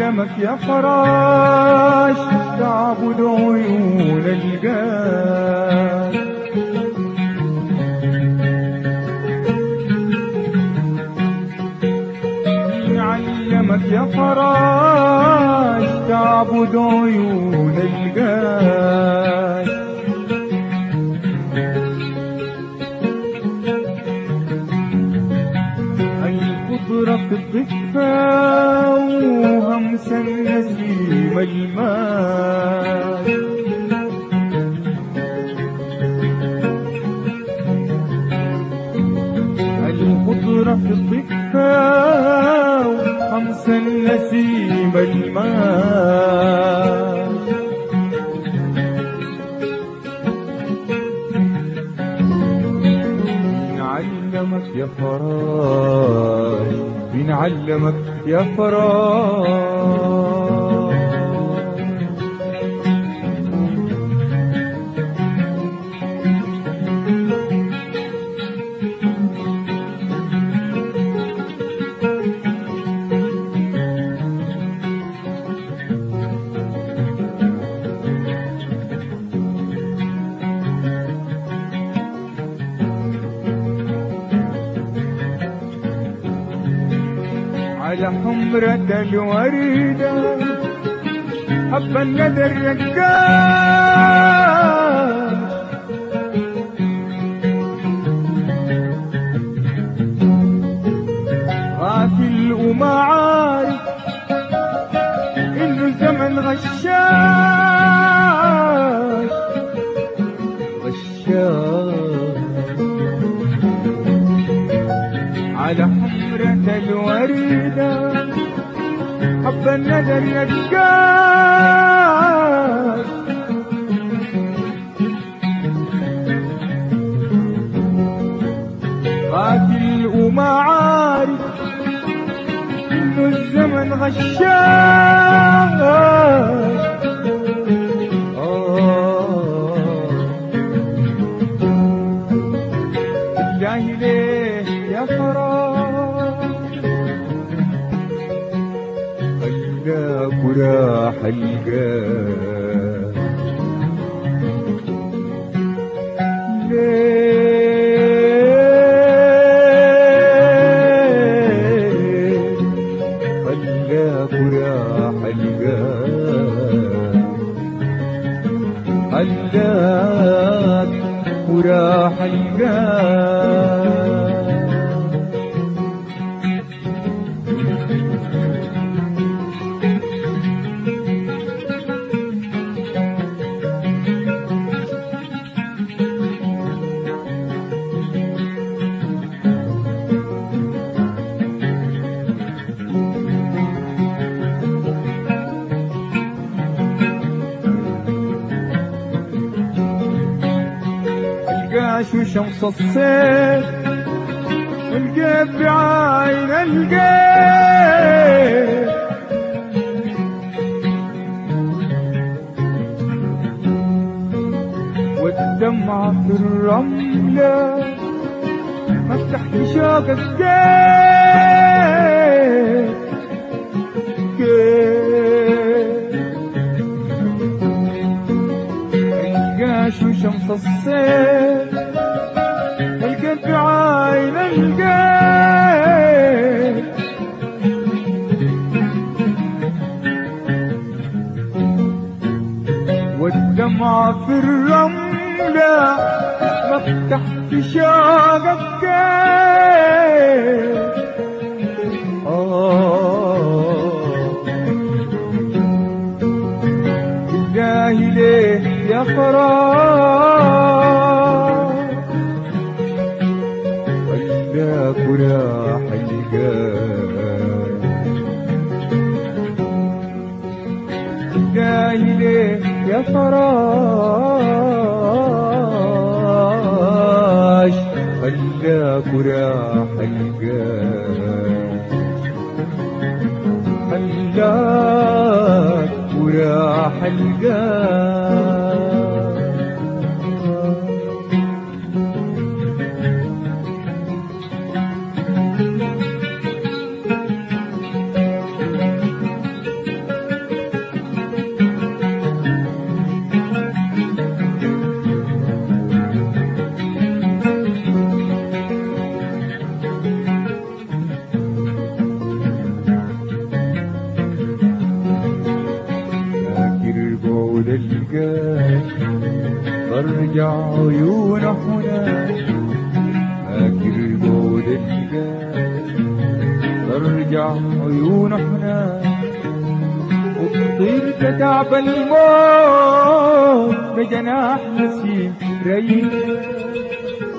علمك يا فراش تعبد عيون الجاه علمك يا فراش تعبد عيون الجاه في الضفة وهمس النسيم الماء. القدرة في الضفة وهمس النسيم الماء. بنعلمك يا فراش على حمرة الوردة حب النذر رجال على حمرة الوردة. حب النذر يتقال قاتل وما عارف الزمن غشاش. القاه ليه خلاك وراح القاه وشمس الصيف القيف بعين القيف والدمعة في الرملة مفتح في شوق الكيف والدمعة في الرملة في شوق الكيف آه. ليه يا فراش ولاك وراح القاه بالله ليه يا فراش ولاك وراح القاه خلاك وراح القاه القاك برجع عيونه هناك فاكر بعد القاك برجع عيونه هناك وتطير تتعب الموت بجناح نسيم ريح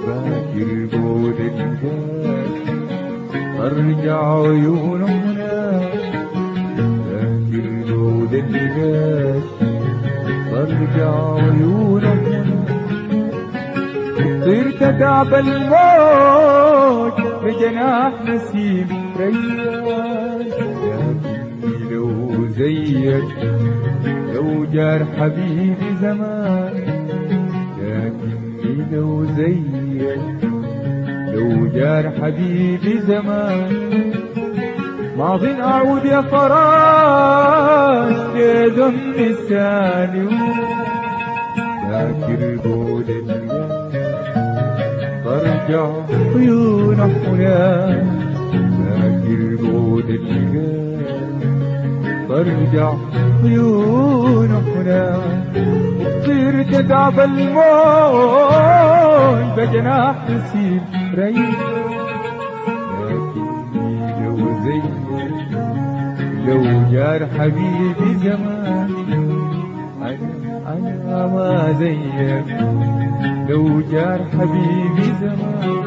فاكر بعد القاك برجع عيونه هناك فاكر بعد القاك تتعب الموت بجناح نسيم ريان لكني لو زيك لو جار حبيبي زمان. لكني لو زيك لو جار حبيبي زمان. ما ظن أعود يا فراش لدم لساني ذاكر بود اليوم برجع عيون حنان ذاكر بود اليوم برجع عيون حنان تصير تتعب الموت بجناح نسيم ريح لكني لو زيك لو جار حبيبي زمان أنا أنا ما زيك لو جار حبيبي زمان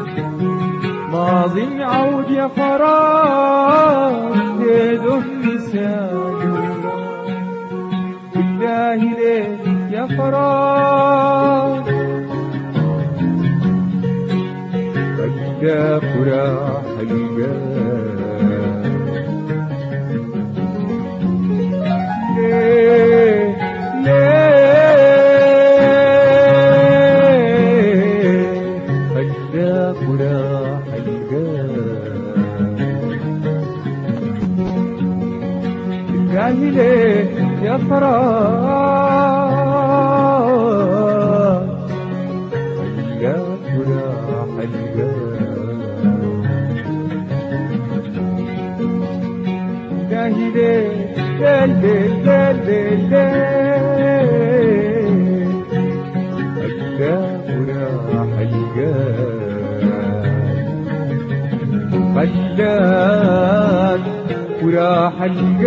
ما ظن عود يا فراش ليدهم نساني بالله ليه يا فراش بدا فراح القلب. القلب خلاك وراح القلب